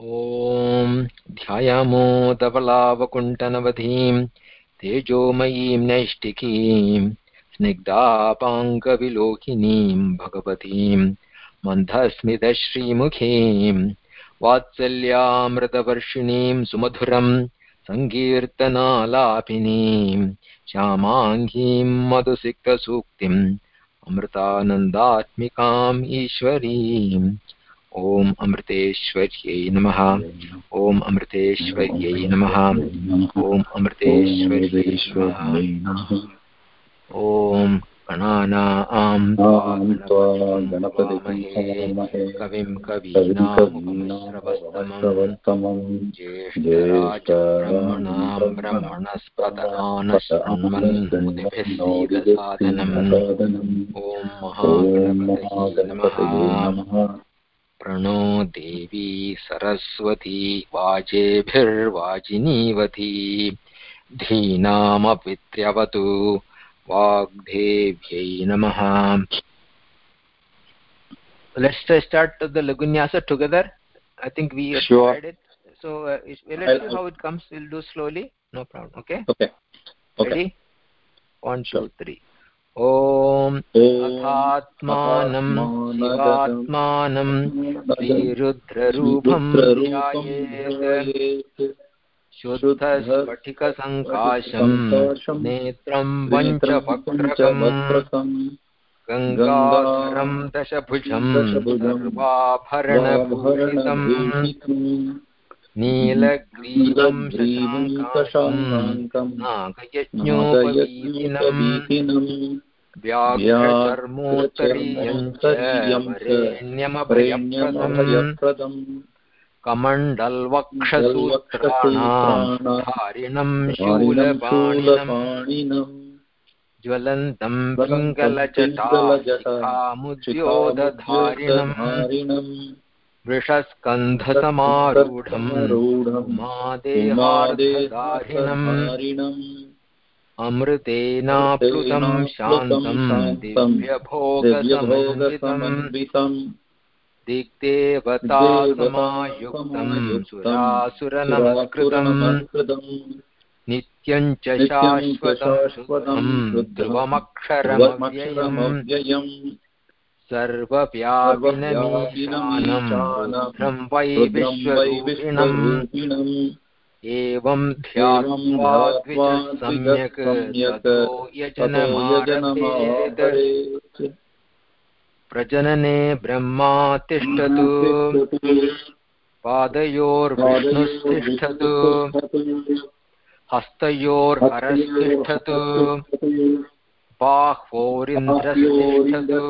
ॐ ध्यायामो धवलावकुण्ठनवधीं तेजोमयीं नैष्टिकीं स्निग्धापाङ्गविलोकिनीं भगवतीं मन्दस्मितश्रीमुखीं वात्सल्यामृतवर्षिणीं सुमधुरं सङ्कीर्तनालापिनीं श्यामाङ्गीं मधुसिक्तसूक्तिम् अमृतानन्दात्मिकाम् ईश्वरीम् ॐ अमृतेश्वर्यै नमः। ॐ अमृतेश्वर्यै नमः। ॐ अमृतेश्वर्यै नमः। ॐ गणानाम् कविं कवीनामुपमश्रवस्तमम् ज्येष्ठराजब्रह्मणां ब्रह्मणस्पतमानशृण्वन्मुदिभिः सीदसाधनम् ॐ महागणपतये नमः। प्रणो देवी सरस्वती वाजेभिर्वाजिनीवती धीनामपित्र्यवतु वाग्देव्यै नमः let's start the lagunyasa together i think we sure. tried it so uh, let's see how it comes we'll do slowly no problem okay okay okay ready one two three ॐ अथात्मानं शिवात्मानं श्रीरुद्ररूपं ध्यायेत्। शुद्धस्फटिकसङ्काशं नेत्रं पञ्चवक्त्रकम् गङ्गाधरं दशभुजं सर्वाभरणभूषितम् नीलग्रीवं शशाङ्कं नागयज्ञोपवीतिनम् व्याघ्रचर्मोत्तरीयञ्चरेण्यमभयप्रदम् कमण्डल्वक्षसूत्राणां शूलपाणिनम् ज्वलन्तं पिङ्गलजटामुद्योदधारिणम् वृषस्कन्धसमारूढम् मादेहार्धधारिणम् अमृतेनाप्लुतं शान्तं दिव्यभोगसमन्वितं दिग्देवतासमायुक्तं सुरासुरनमस्कृतम् नित्यं च शाश्वतं ध्रुवमक्षरमव्ययम् सर्वव्यापिनमीशानं वै विश्वरूपिणम् एवं ध्यात्वा सम्यक् प्रजनने ब्रह्मा तिष्ठतु। पादयोर्विष्णुस्तिष्ठतु। हस्तयोर्हरस्तिष्ठतु। बाह्वोरिन्द्रस्तिष्ठतु।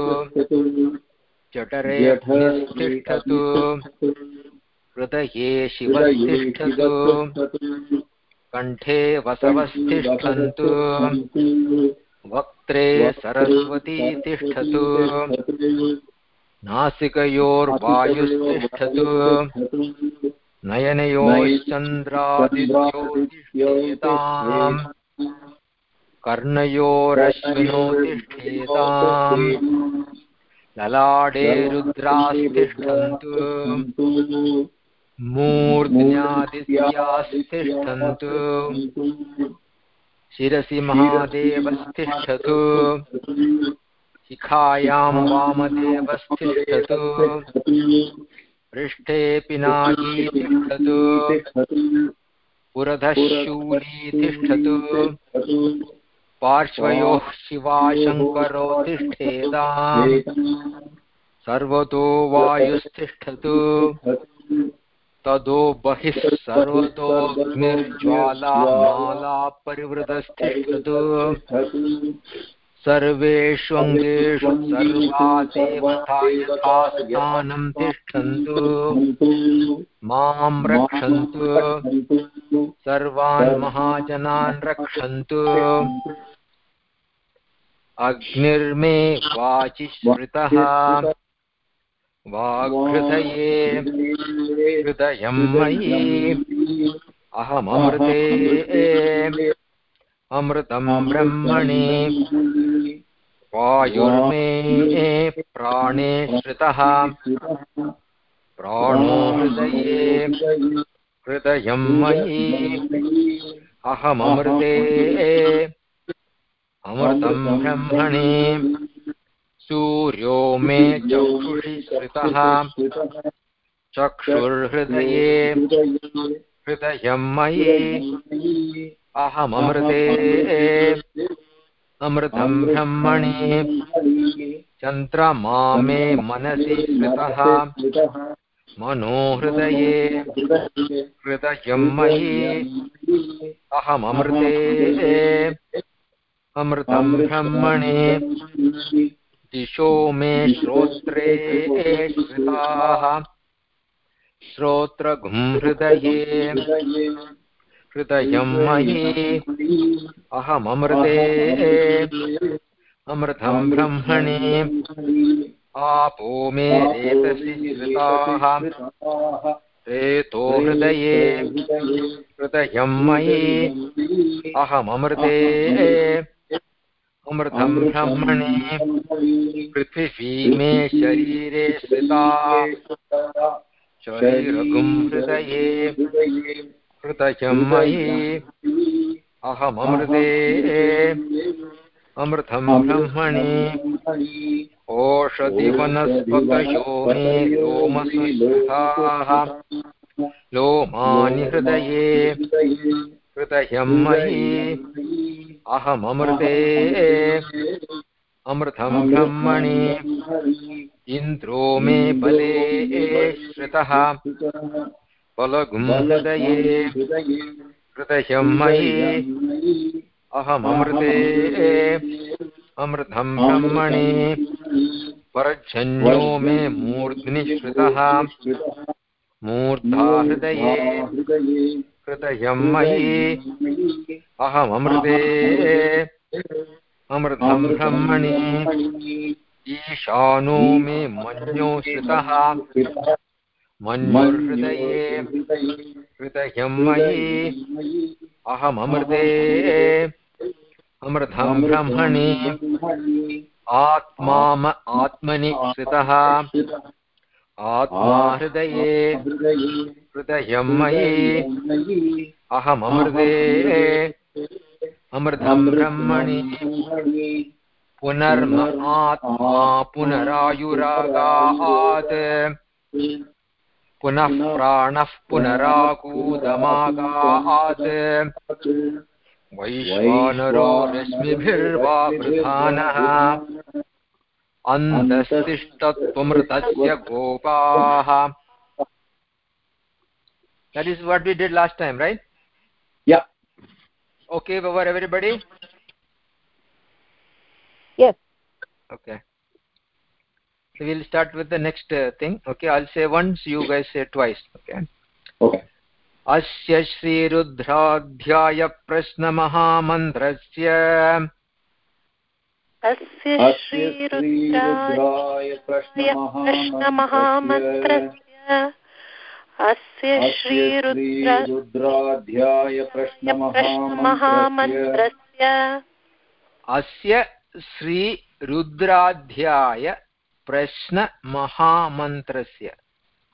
जठरेऽग्निस्तिष्ठतु। हृदये शिवस्तिष्ठतु कण्ठे वसवस्तिष्ठन्तु। वक्त्रे सरस्वती तिष्ठतु। नासिकयोर्वायुस्तिष्ठतु। नयनयोश्चन्द्रादित्योतिष्ठेताम् कर्णयोरश्विनो तिष्ठेताम् ललाडे रुद्रास्तिष्ठन्तु। मूर्ध्न्यादित्यास्तिष्ठन्तु शिरसि महादेवस्तिष्ठतु। शिखायां वामदेवस्तिष्ठतु। पृष्ठे पिनाकी तिष्ठतु पुरधः शूली तिष्ठतु पार्श्वयोः शिवाशङ्करो तिष्ठेताम् सर्वतो वायुस्तिष्ठतु। तदो बहिः सर्वतोऽग्निर्ज्वालामाला परिवृतस्तिष्ठतु सर्वेष्वङ्गेषु सर्वा देवता यथा स्थानं तिष्ठन्तु। माँ रक्षन्तु। सर्वान् महाजनान् रक्षन्तु। अग्निर्मे वाचि श्रुतः वाग्हृदये हृदयं मयि अहममृते अमृतं ब्रह्मणि वायुर्मे प्राणे श्रितः प्राणो हृदये हृदयं मयि अहममृते अमृतं ब्रह्मणि सूर्यो मे चक्षुषि चक्षुर्हृदये हृदयं मयि अहममृते। अमृतं ब्रह्मणि। चन्द्रमा मे मनसि स्मृतः मनोहृदये हृदयं मयि अहममृते। अमृतं ब्रह्मणे। दिशो मे श्रोत्रे श्रिताः। श्रोत्रगुं हृदये। हृदयं मयि। अहममृते। अमृतं ब्रह्मणे। आपो मे रेतसि श्रिताः। रेतो हृदये। हृदयं मयि। अहममृते। अमृतं ब्रह्मणे पृथिवी मे शरीरे स्थिता। शरीरगुं हृदये हृदयं मयि अहममृते अमृतं ब्रह्मणि ओषधिवनस्पतयो मे लोमसुष्ठाः लोमानि हृदये हृदयं मयि अहममृते अमृतं ब्रह्मणि इन्द्रो मे बले श्रितः। बलगुं हृदये हृदयं मयि अहममृते अमृतं ब्रह्मणि। पर्जन्यो मे मूर्ध्नि श्रुतः। मूर्धा हृदये। हृदयं मयि। अहममृते। अमृतं ब्रह्मणि। ईशानो मे मन्यो श्रितः मन्युर्हृदये हृदयं मयि। अहममृते। अमृतं ब्रह्मणि। आत्माम आत्मनि स्थितः। आत्मा हृदये हृदयं मयि अहममृते अमृतं ब्रह्मणि पुनर्म आत्मा पुनरायुरागात् पुनः प्राणः पुनराकूदमागात् वैश्वानरो रश्मिभिर्वावृधानः अन्तस्तिष्ठत्वमृतस्य गोपाः That is what we did last time, right? Yeah. Okay, over everybody? Yes. Okay. So we'll start with the next uh, thing. Okay, I'll say once, you guys say twice. Okay. Okay. अस्य श्रीरुद्राध्यायप्रश्नमहामन्त्रस्य अस्य श्रीरुद्राय प्रश्नमहामन्त्रस्य। अस्य श्रीरुद्राध्याय प्रश्नमहामन्त्रस्य। अस्य श्रीरुद्राध्याय प्रश्नमहामन्त्रस्य।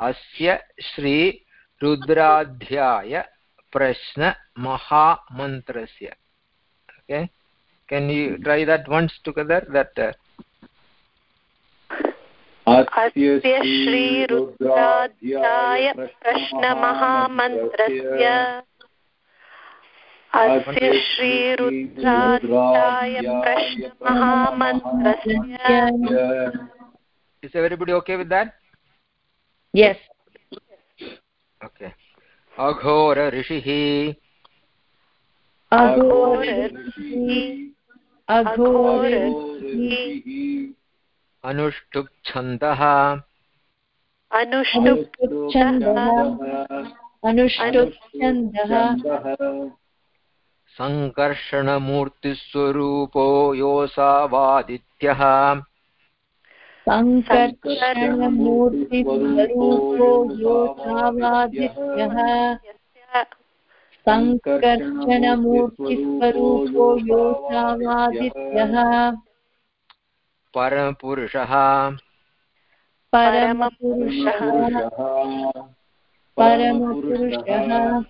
अस्य Shri Rudradhyaya प्रश्नमहामन्त्रस्य। Okay? can you try that once together that uh, अस्य श्रीरुद्राध्याय प्रश्नमहामन्त्रस्य अस्य श्रीरुद्राध्याय प्रश्नमहामन्त्रस्य is everybody okay with that yes okay अघोर ऋषिः अनुष्टुप् छन्दः अनुष्टुप्छन्दः सङ्कर्षणमूर्तिस्वरूपो योऽसावादित्यः सङ्कर्षणमूर्तिस्वरूपो योऽसावादित्यः सङ्कर्षणमूर्तिस्वरूपो योऽसावादित्यः परमपुरुषः। परमपुरुषः। परमपुरुषः।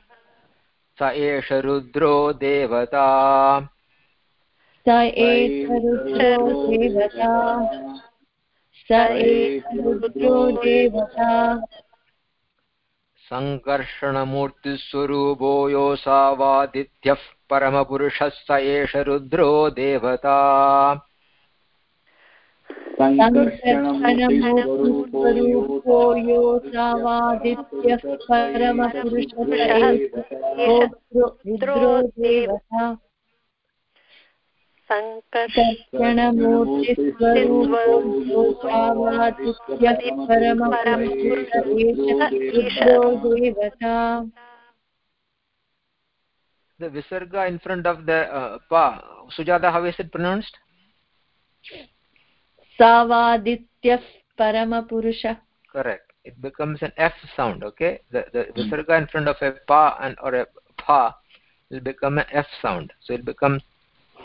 स एष रुद्रो देवता। स एष रुद्रो देवता। स एष रुद्रो देवता। सङ्कर्षणमूर्तिस्वरूपो योऽसावादित्यः परमपुरुषः स एष रुद्रो देवता। सङ्कर्षणमूर्तिस्वरूपो यो सावादित्यः परमपुरुषः रुद्रो देवता। The visarga in front of the uh, pa. Sujata, how is it pronounced? सावादित्यः परमपुरुषः Correct. It becomes an F sound, okay? The, the visarga in front of a pa and or a pa will become an F sound. So it becomes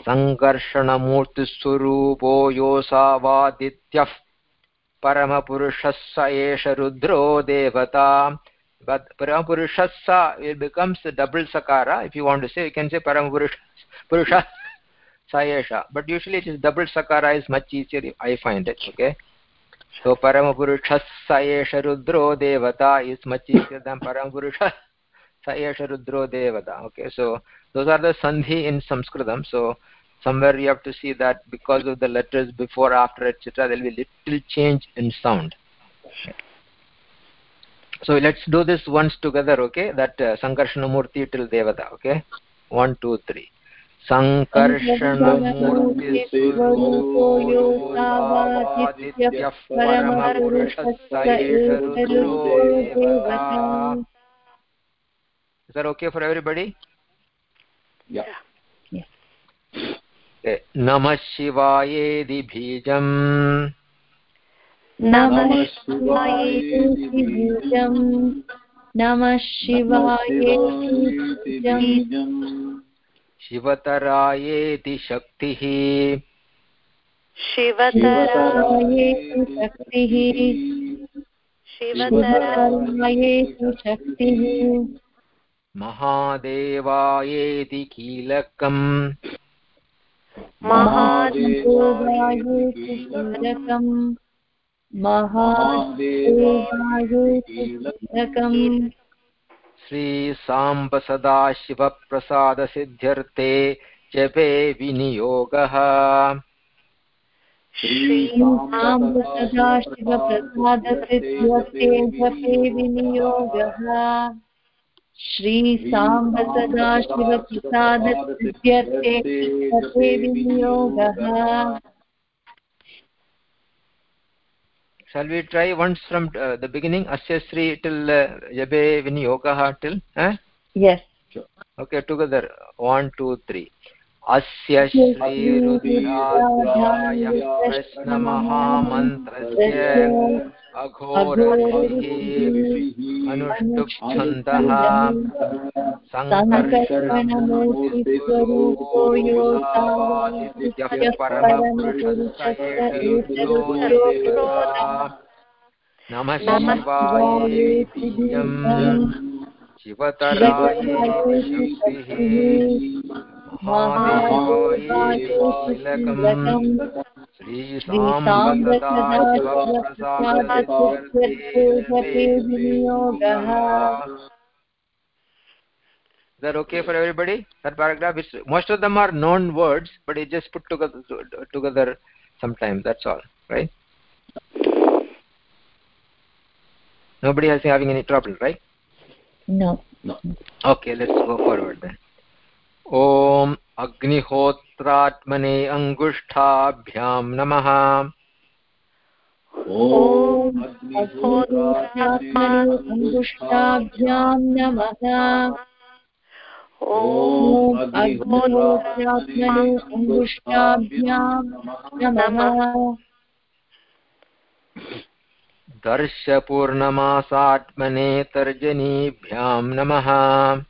सङ्कर्षणमूर्तिस्वरूपो योऽसावादित्यः परमपुरुषः स एष रुद्रो देवता but paramapurushassa it becomes the double sakara if you want to say you can say paramapurusha purusha sayesha but usually it is double sakara is much easier i find it okay so paramapurushassa esha rudro devata is much easier than paramapurusha sayesha rudro devata okay so those are the sandhi in sanskritam so somewhere you have to see that because of the letters before after etc there will be little change in sound so let's do this once together okay that uh, sankarshana murti till devata okay 1 2 3 सङ्कर्षणमूर्तिस्वरूपो यो सावादित्यः परमपुरुषः स एष रुद्रो देवता Is that okay for everybody? Yeah. Okay. नमः शिवायेदि बीजम् नमः शिवायेति बीजम् नमः बीजम् शिवतरायेति शक्तिः शिवतरायेति शक्तिः शिवतरायेति शक्तिः महादेवायेति कीलकम्। महादेवायेति कीलकम्। महादेवायेति कीलकम्। श्रीसाम्ब सदाशिवप्रसादसिद्ध्यर्थे जपे विनियोगः। श्रीसाम्ब सदाशिवप्रसादसिद्ध्यर्थे जपे विनियोगः। श्रीसाम्ब सदाशिवप्रसादसिद्ध्यर्थे जपे विनियोगः shall we try once from uh, the beginning asya sri till uh, jabe viniyogah till eh? yes Sure. okay together one two three अस्य श्रीरुद्राध्याय प्रश्नमहामन्त्रस्य अघोरभिः परमपुरुषः नमः शिवायेति शिवतरायेति शक्तिः Is that okay for everybody? That paragraph is most of them are known words, but it just put together together sometime. That's all, right? Nobody has having any trouble, right? No. No. Okay, let's go forward then. ॐ अग्निहोत्रात्मने अङ्गुष्ठाभ्यां नमः। अङ्गुष्ठाभ्यां नमः। ॐ अग्निहोत्रात्मने अङ्गुष्ठाभ्यां नमः। दर्शपूर्णमासात्मने तर्जनीभ्यां नमः।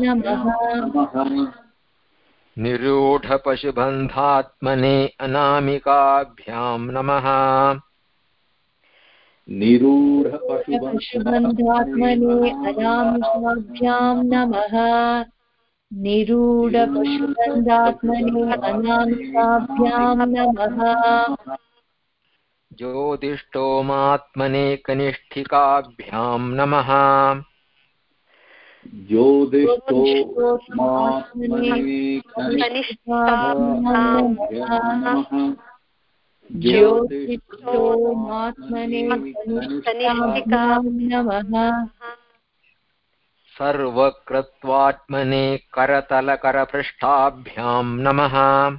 नमः निरूढपशुबन्धात्मने अनामिकाभ्यां नमः। पशुबन्धात्मने अनामिकाभ्यां नमः। निरूढपशुबन्धात्मने अनामिकाभ्यां नमः। ज्योतिष्टोमात्मने कनिष्ठिकाभ्यां नमः। सर्वकृत्वात्मने करतलकरपृष्ठाभ्यां नमः।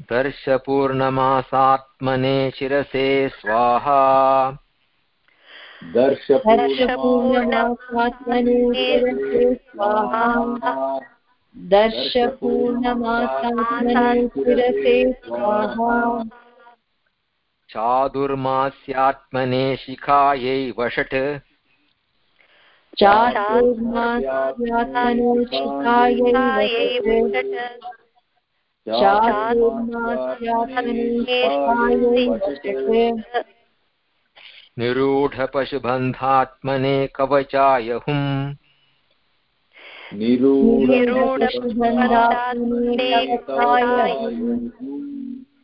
दर्शपूर्णमासात्मने शिरसे स्वाहा। चादुर्मास्यात्मने शिखायै वषट्। चातुर्मास्यात्मने शिखायै वषट्। निरूढपशुबन्धात्मने कवचाय हुम्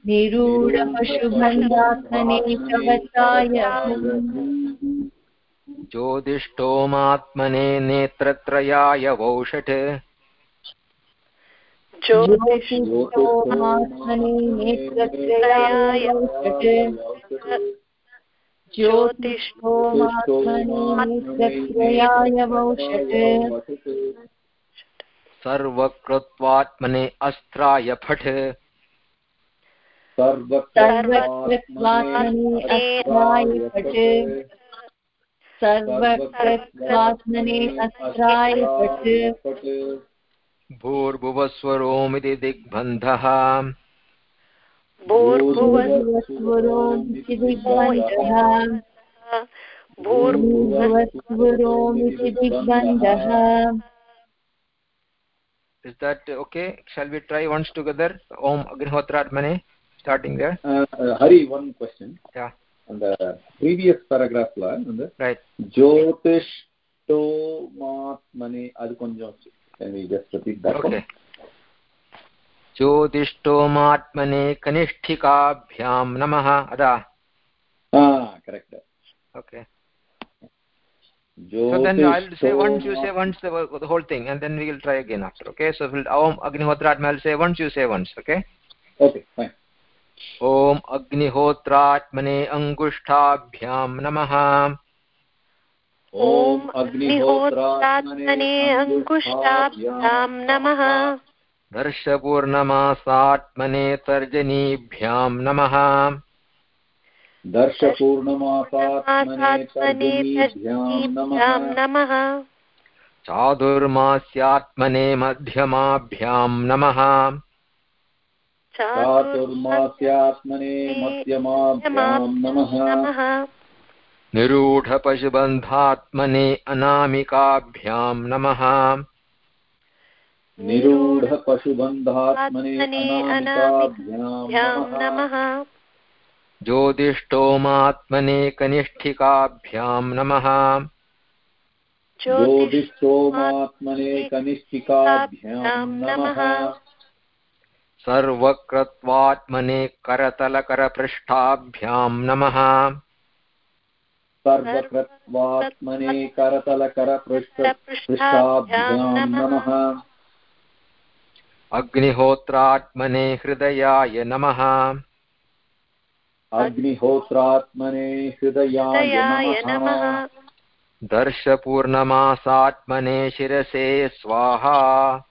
निरूढपशुबन्धात्मने कवचाय ज्योतिष्ठोमात्मने नेत्रत्रयाय वषट् सर्वकृत्वात्मने अस्त्राय फट्। सर्वकृत्वात्मने अस्त्राय फट्। सर्वकृत्वात्मने अस्त्राय फट्। भूर्भुवस्वरोमिति दिग्बन्धः Is that okay? Shall we try once together? Om Agnihotratmane, starting there. Uh, uh, Hari, one question. Yeah. On the previous paragraph, on the right. Jyotish to matmane, mane, adu konjam. Can we just repeat that Okay. ज्योतिष्टोमात्मने कनिष्ठिकाभ्यां नमः अदा one? Ah, correct. okay so then i'll say once you say once the, the whole thing and then we will try again after okay so we'll om agnihotraatma i'll say once you say once okay Okay, fine. ॐ अग्निहोत्रात्मने अङ्गुष्ठाभ्यां नमः ॐ अग्निहोत्रात्मने अङ्कुष्टाभ्यां नमः। दर्शपूर्णमासात्मने तर्जनीभ्यां नमः। दर्शपूर्णमासात्मने नमः। चादुर्मास्यात्मने मध्यमाभ्यां नमः। चातुर्मास्यात्मने मध्यमाभ्यां नमः। निरूढपशुबन्धात्मने अनामिकाभ्यां नमः। निरूढपशुबन्धात्मने आत्मने अनामिकाभ्यां नमः। नमः। ज्योतिष्टोमात्मने कनिष्ठिकाभ्यां नमः। ज्योतिष्ठोमात्मने कनिष्ठिकाभ्यां नमः। सर्वकृत्वात्मने करतलकरपृष्ठाभ्यां नमः। सर्वकृत्वात्मने करतलकरपृष्ठपृष्ठाभ्यां नमः। अग्निहोत्रात्मने हृदयाय नमः। अग्निहोत्रात्मने हृदयाय नमः। दर्शपूर्णमासात्मने शिरसे स्वाहा।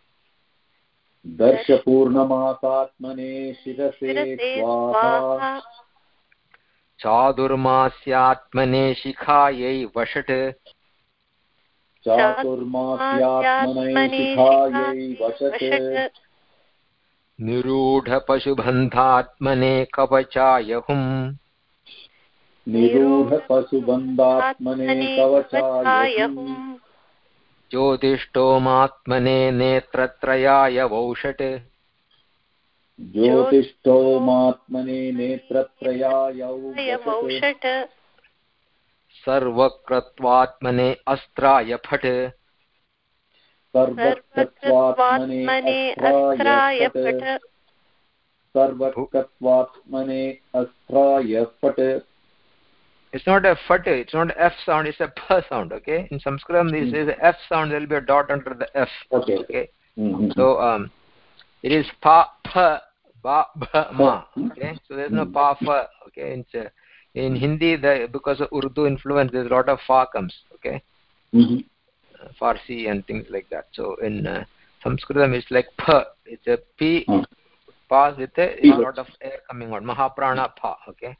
दर्शपूर्णमासात्मने शिरसे स्वाहा। चादुर्मास्यात्मने शिखायै वषट्। निरूढपशुबन्धात्मने कवचाय हुम् निरूढपशुबन्धात्मने कवचाय हुम् ज्योतिष्टोमात्मने नेत्रत्रयाय वौषट् ज्योतिष्ठोमात्मने नेत्रत्रयाय सर्वक्रत्वात्मने अस्त्राय फट् सर्वकृत्वात्मने अस्त्राय फट् सर्वकृत्वात्मने अस्त्राय फट् It's not a fat, it's not F sound, it's a P sound, okay? In Sanskritam, this is a F sound, there will be a dot under the F, Okay. okay? Mhm. So, um, it is Pa, P, Ba, B, Ma, okay? So there's no Pa, F, okay? In, in Hindi, the, because of Urdu influence, there's a lot of Fa comes, okay? Mhm. Uh, Farsi and things like that. So in uh, Sanskritam, it's like P, it's a P, Hmm. Pa with a, a lot of air coming out, Mahaprana Pa, okay?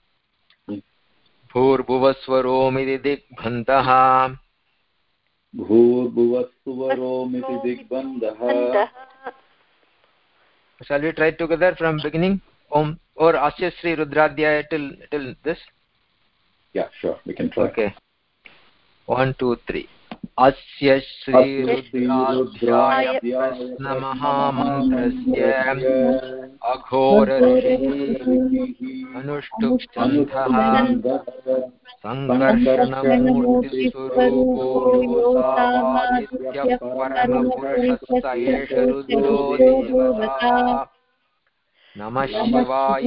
Hmm. भूर्भुवस्वरोमिति दिग्भन्तः भूर्भुवस्सुवरोमिति दिग्बन्धः Shall we try together from beginning? Om or Asya Sri Rudradhyaya till till this? Yeah, sure, we can try. Okay. One, two, three. अस्य श्रीरुद्राध्याय प्रश्नमहामन्त्रस्य अघोरऋषिः अनुष्टुप्छन्दः सङ्कर्षणमूर्तिस्वरूपो योऽसावादित्यः एष रुद्रो देवता। नमः शिवाय।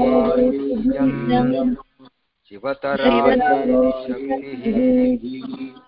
शिवतराय। शक्तिः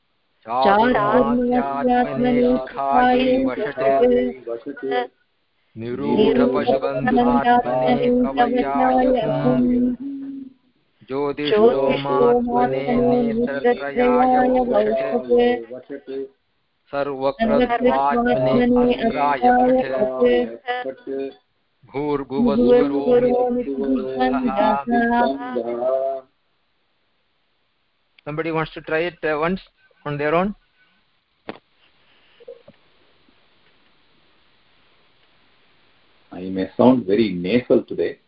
ज्योतिष्ठोमात्मने नेत्रत्रयाय वषट् सर्वकृत्वात्मने अस्त्राय फट् भूर्भुवस्वरोमिति Somebody wants to try it uh, once? on their own? I may sound very nasal today.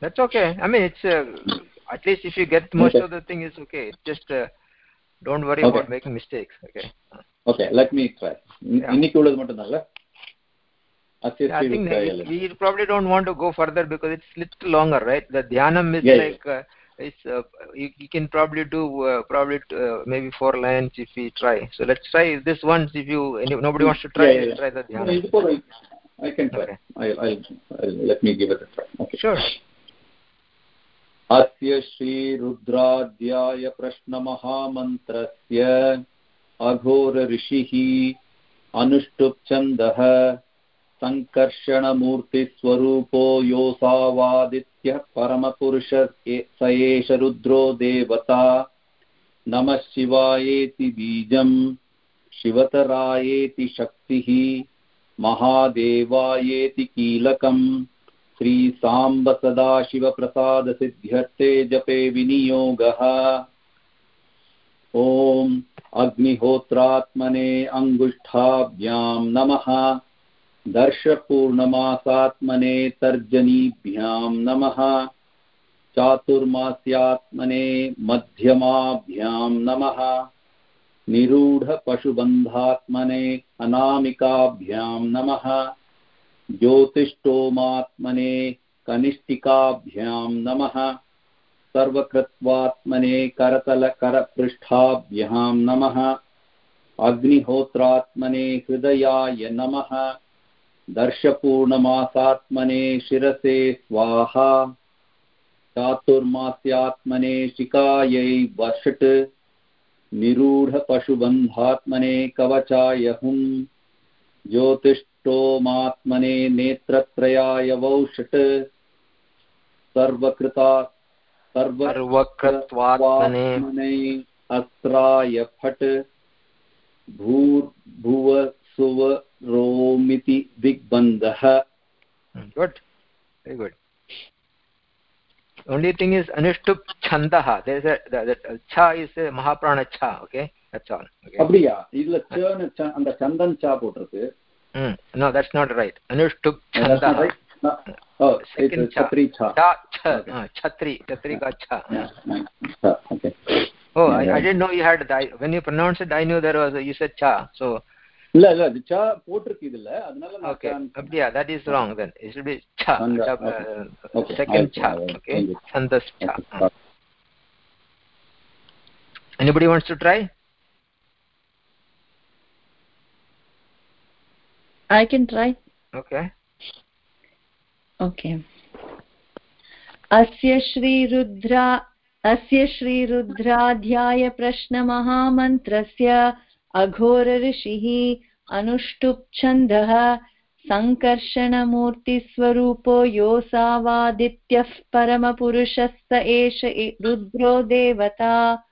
That's okay. I mean, it's uh, at least if you get most Okay. of the thing, it's okay. Just uh, don't worry Okay. about making mistakes. Okay. Okay, let me try. Yeah. இன்னைக்கு உள்ளது மட்டும் தான்ல அஸ்ய I think that ஸ்ரீருத்ராய we, we probably don't want to go further because it's little longer, right? The dhyanam is Yeah, yeah. like uh, it's uh, you, you, can probably do uh, probably uh, maybe four lines if we try so let's try this once if you nobody wants to try yeah, yeah, yeah. try that yeah. no, I can try okay. I'll, I'll, I'll, let me give it a try okay sure अस्य श्रीरुद्राध्याय प्रश्नमहामन्त्रस्य अघोरऋषिः अनुष्टुप्छन्दः सङ्कर्षणमूर्तिस्वरूपो योऽसावादित् योऽसावादित्यः परमपुरुष स एष रुद्रो देवता। नमः शिवायेति बीजम्, शिवतरायेति शक्तिः, महादेवायेति कीलकम्। श्रीसाम्ब सदाशिवप्रसादसिद्ध्यर्थे जपे विनियोगः। ॐ अग्निहोत्रात्मने अङ्गुष्ठाभ्यां नमः। दर्शपूर्णमासात्मने तर्जनीभ्यां नमः। चातुर्मास्यात्मने मध्यमाभ्यां नमः। निरूढपशुबन्धात्मने अनामिकाभ्यां नमः। ज्योतिष्टोमात्मने कनिष्ठिकाभ्यां नमः। सर्वकृत्वात्मने करतलकरपृष्ठाभ्यां नमः। अग्निहोत्रात्मने हृदयाय नमः। दर्शपूर्णमासात्मने शिरसे स्वाहा। चातुर्मास्यात्मने शिकायै वषट् निरूढपशुबन्धात्मने कवचाय हुं ज्योतिष्टोमात्मने नेत्रत्रयाय वौषट्। सर्वकृता सर्वकृत्वात्मने अस्त्राय फट्। भूर्भुव सुवरोमिति दिग्बन्धः good very good only thing is anushtup chandah there is a the, the cha is a mahaprana cha okay that's all okay அப்படியா இதுல சேன்னு ச- அந்த சந்தன் சா போட்டிருக்கு mm. no that's not right anushtup That's not chandah right? No. Oh, Second it's cha. Chatri cha. cha cha Okay. uh, chatri chatri ka cha Yeah, yeah, cha, okay. oh Yeah, I, I right. didn't know you had the, when you pronounced it i knew there was a, you said cha so இல்ல இல்ல இது சா போட்டிருக்கு இதுல அதனால நான் okay சான்னு சொன்னேன். yeah that is wrong then it should be cha Chanda, cha, okay. uh, Okay, second I- cha I- I- okay thank you. chandas cha Okay. anybody wants to try I can try. okay okay अस्य श्रीरुद्रा अस्य श्रीरुद्राध्यायप्रश्नमहामन्त्रस्य अघोरऋषिः अनुष्टुप्छन्दः सङ्कर्षणमूर्तिस्वरूपो योऽसावादित्यः परमपुरुषः स एष रुद्रो देवता।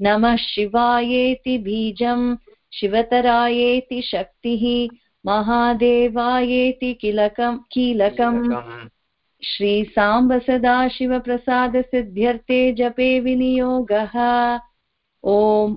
नमः शिवायेति बीजम् शिवतरायेति शक्तिः महादेवायेति किलकं कीलकम्। कीलकम्. श्रीसाम्ब सदाशिवप्रसादसिद्ध्यर्थे जपे विनियोगः। ॐ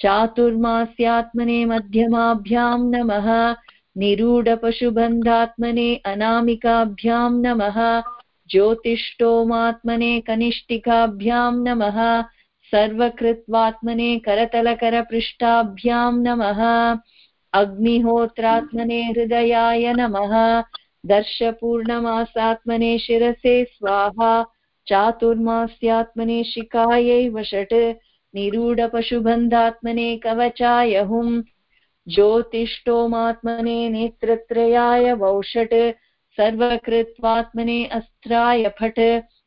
चातुर्मास्यात्मने मध्यमाभ्यां नमः। निरूढपशुबन्धात्मने अनामिकाभ्यां नमः। ज्योतिष्टोमात्मने कनिष्ठिकाभ्यां नमः। सर्वकृत्वात्मने करतलकरपृष्ठाभ्यां नमः। अग्निहोत्रात्मने हृदयाय नमः। दर्शपूर्णमासात्मने शिरसे स्वाहा। चातुर्मास्यात्मने शिखायै वषट्। निरूढपशुबन्धात्मने कवचाय हुं ज्योतिष्टोमात्मने नेत्रत्रयाय वौषट्। सर्वकृत्वात्मने अस्त्राय फट्।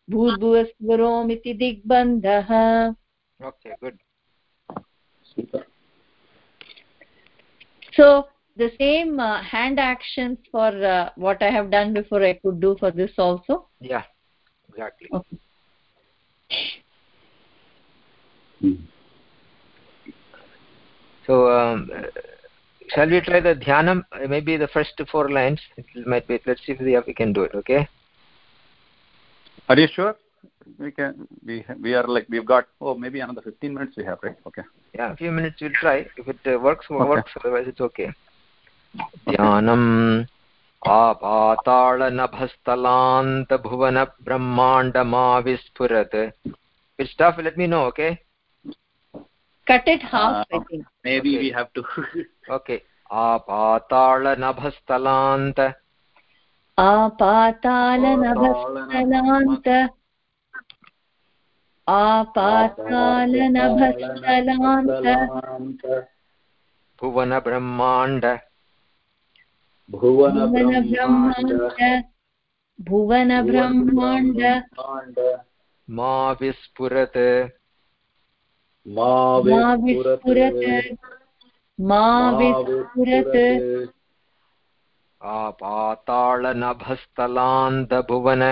भूद्भुवस्वरोमिति दिग्बन्धः। So the same hand actions for what I have done before I could do for this also Hmm. So um, uh, shall we try the dhyanam? Uh, Maybe the first four lines. It might be. Let's see if we, have, we can do it. Okay. Are you sure? We can. We we are like we've got. Oh, maybe another 15 minutes we have, right? Okay. yeah a few minutes we'll try if it uh, works Okay. works otherwise it's okay ध्यानम् आपाताळनभस्थलान्तभुवनब्रह्माण्डमाविस्फुरत् Good stuff let me know okay Cut it half i Uh, think. Maybe Okay. we have to. okay. आपाताळनभस्थलान्त आपातालनभस्थलान्त आपातालनभस्थलान्त भुवनब्रह्माण्ड भुवनब्रह्माण्ड भुवनब्रह्माण्ड मा विस्फुरत् मा विस्फुरत् मा विस्फुरत् आपाताळनभस्थलान्तभुवन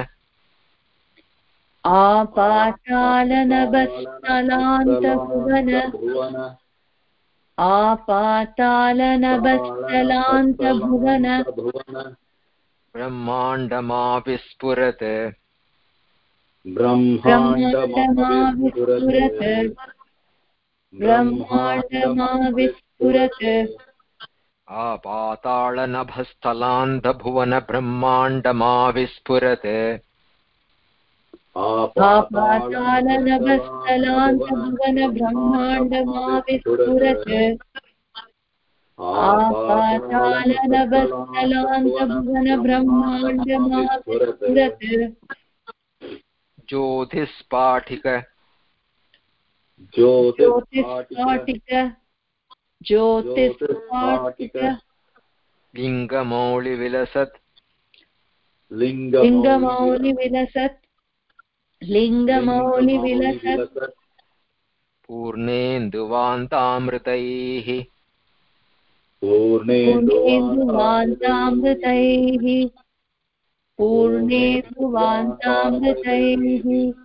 आपातालनभस्थलान्तभुवन आपातालनभस्थलान्तभुवन ब्रह्माण्डमा विस्फुरत् ब्रह्माण्डमा विस्फुरत् ब्रह्माण्डमा विस्फुरत् आपाताळनभस्थलान्तभुवन ब्रह्माण्डमा विस्फुरत् आपातालनभस्थलान्तभुवन ब्रह्माण्डमा विस्फुरत् आपातालनभस्थलान्तभुवन ब्रह्माण्डमा विस्फुरत् ज्योतिस्पाठिक ज्योतिस्फाटिक ज्योतिस्फाटिक लिङ्गमौलिविलसत्। लिङ्गमौलिविलसत्। लिङ्गमौलिविलसत्। पूर्णेन्दुवान्तामृतैः। पूर्णेन्दुवान्तामृतैः। पूर्णेन्दुवान्तामृतैः।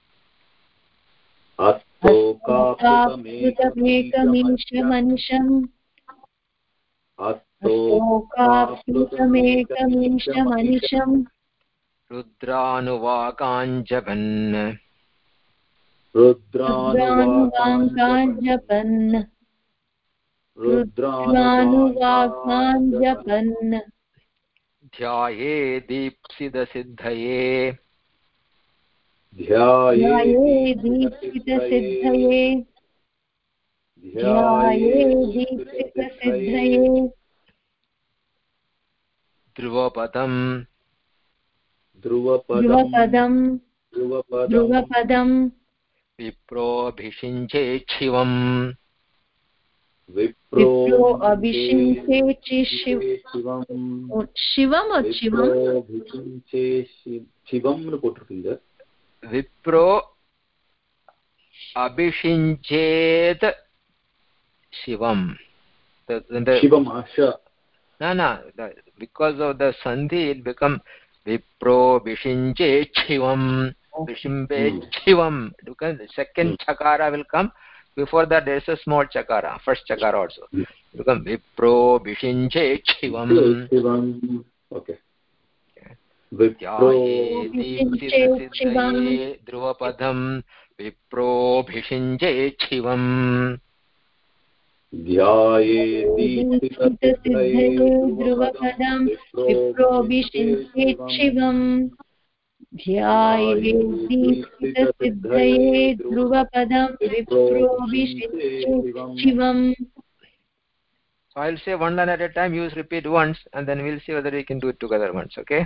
अस्तोकाप्लुतमेकमीशमनिशम् रुद्रानुवाकाञ्जभन् रुद्रानुवाङ्काञ्जपन् रुद्रानुवाकाञ्जपन्। ध्याये दीप्सितसिद्धये। ध्याये दीक्षितसिद्धये ध्याये दीक्षितसिद्धये ध्रुवपदम्। ध्रुवपदम्। ध्रुवपदम्। विप्रोऽभिषिञ्चेच्छिवम् विप्रो अभिषिञ्चे शिवम्। शिवम्। शिवम् शिवम्? विप्रो अभिषिञ्चेत् शिवम् न न because of the sandhi it becomes Wipro विषिञ्चेत् शिवम् विषिम्बेत् शिवम् सेकेण्ड् चकार will come before that there is a small chakara first chakara also become vipro vishinche chivam okay ध्रुवपदम् दीक्षितसिद्धये ध्रुवपदम् विप्रोभिषिञ्चे शिवम् ध्रुवपदम् विप्रोभिषिञ्चे So I'll say one line at a time. You repeat once, and then we'll see whether we can do it together once. Okay?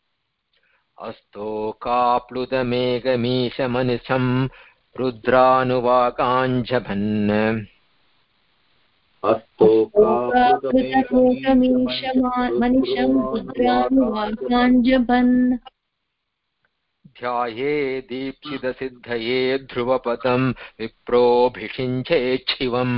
ज्योतिस्फाटिकलिङ्गमौलिविलसत्पूर्णेन्दुवान्दामृतैः ज्योतिस्फाटिकलिङ्गमौलिविलसत्पूर्णेन्दुवान्तामृतैः अस्तोकाप्लुतमेकमीशमनिशम् रुद्रानुवाकाञ्जभन् मनिषं रुद्रानुवाकाञ्जभन्। ध्याये दीप्सितसिद्धये ध्रुवपदं विप्रोभिषिञ्चेच्छिवम्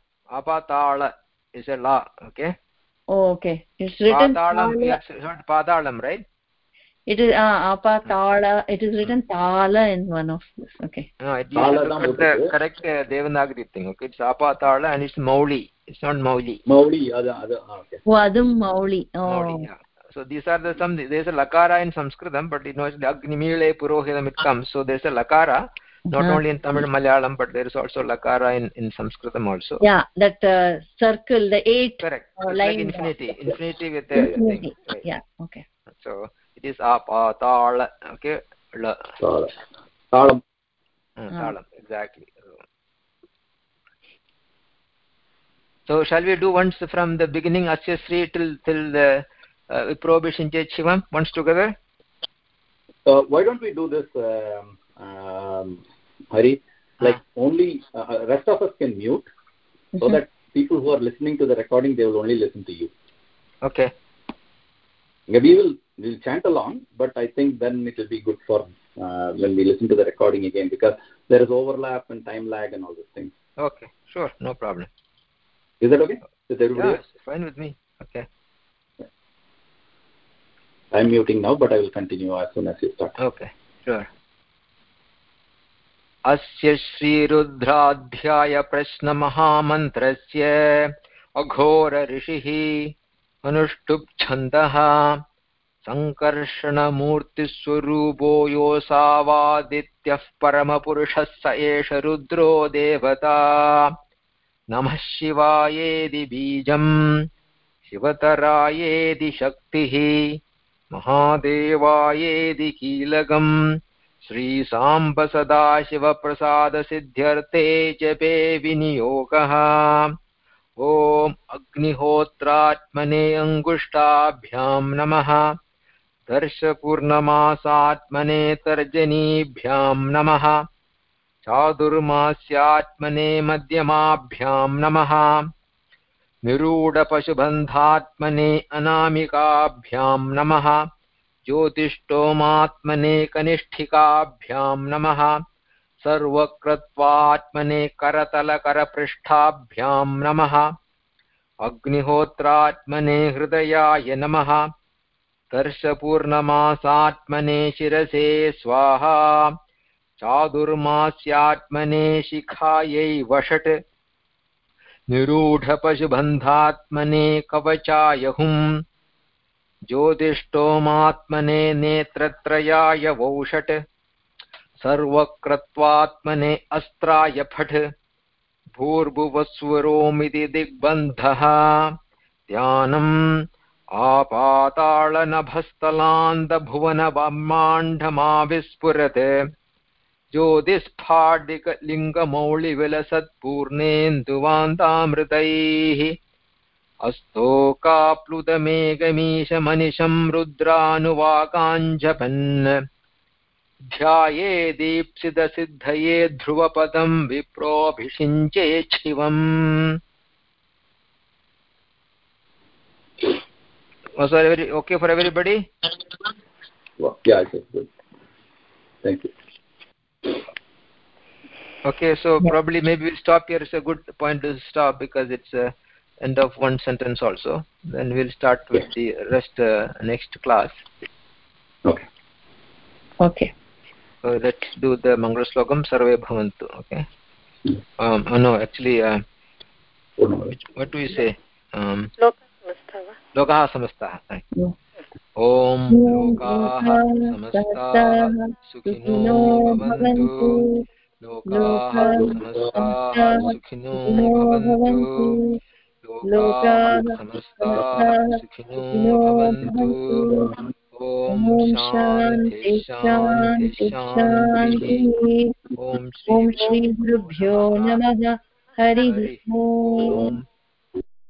apatala is a law, okay? Oh okay. It's written padalam yes it's not padalam right? It is uh, apatala it is written tala in one of this okay. no it is the correct uh, devanagari thing okay? It's apatala and it's mauli it's not mauli mauli other other okay. oh adum mauli oh mauli, yeah. so these are the some there's a lakara in sanskritam but you know it's agnimile purohitam it comes. So there's a lakara not uh-huh. only in tamil malayalam but there is also lakara in in sanskritam also. Yeah that uh, circle the eight correct. uh, like infinity infinity with the infinity. Right. yeah okay. So it is apatala okay la talam. Hmm, uh-huh. Talam. Exactly. So shall we do once from the beginning asya sri till till the uh, viprobhishinche shivam once together? Uh, why don't we do this um, uh, um, Hari? Like only uh, rest of us can mute, so Mhm. that people who are listening to the recording they will only listen to you. Okay. Yeah, we will we'll chant along, but I think then it will be good for uh, when we listen to the recording again because there is overlap and time lag and all those things. Okay. Sure. No problem. Is that okay? Is everybody? Yeah, fine with me. Okay. I'm muting now, but I will continue as soon as you start. Okay. Sure. अस्य श्रीरुद्राध्यायप्रश्नमहामन्त्रस्य अघोरऋषिः अनुष्टुप्छन्दः सङ्कर्षणमूर्तिस्वरूपो योऽसावादित्यः परमपुरुषः स एष रुद्रो देवता। नमः शिवायेदि बीजम्, शिवतरायेदि शक्तिः, महादेवायेदि कीलकम् श्रीसाम्ब सदाशिवप्रसादसिद्ध्यर्थे जपे विनियोगः। ॐ अग्निहोत्रात्मने अङ्गुष्ठाभ्यां नमः। दर्शपूर्णमासात्मने तर्जनीभ्यां नमः। चातुर्मास्यात्मने मध्यमाभ्यां नमः। निरूढपशुबन्धात्मने अनामिकाभ्यां नमः। ज्योतिष्टोमात्मने कनिष्ठिकाभ्यां नमः। सर्वकृत्वात्मने करतलकरपृष्ठाभ्यां नमः। अग्निहोत्रात्मने हृदयाय नमः। दर्शपूर्णमासात्मने शिरसे स्वाहा। चातुर्मास्यात्मने शिखायै वषट्। निरूढपशुबन्धात्मने कवचाय हुम् ज्योतिष्टोमात्मने नेत्रत्रयाय वौषट् सर्वक्रत्वात्मने अस्त्राय फट् भूर्भुवस्वरोमिति दिग्बन्धः ध्यानम् आपाताळनभस्थलान्तभुवनब्रह्माण्डमाविस्फुरत्। ज्योतिस्फाटिकलिङ्गमौळिविलसत्पूर्णेन्दुवान्तामृतैः अस्तोकाप्लुतमेघमीशमनिशं रुद्रानुवाकाञ्जपन् ध्याये दीप्सितसिद्धये ध्रुवपदं विप्रोऽभिषिञ्चेच्छिवम् Was that every, okay for everybody? Well, yeah, it's good. Thank you. Okay, so probably maybe we'll stop here. It's a good point to stop because it's uh, end of one sentence also. Then we'll start with the rest uh, next class. Okay. Okay. So let's do the Mangal Slokam Sarve Bhavantu. Okay. Um, oh no, actually, uh, what do you say um लोकः समस्तः ॐ लोकाः समस्ताः सुखिनो भवन्तु लोकाः समस्ताः सुखिनो भवन्तु लोकाः समस्ताः सुखिनो भवन्तु। ॐ शान्ति शान्ति शान्तिः। ॐ ॐ श्रीगुरुभ्यो नमः। हरिः ओम्।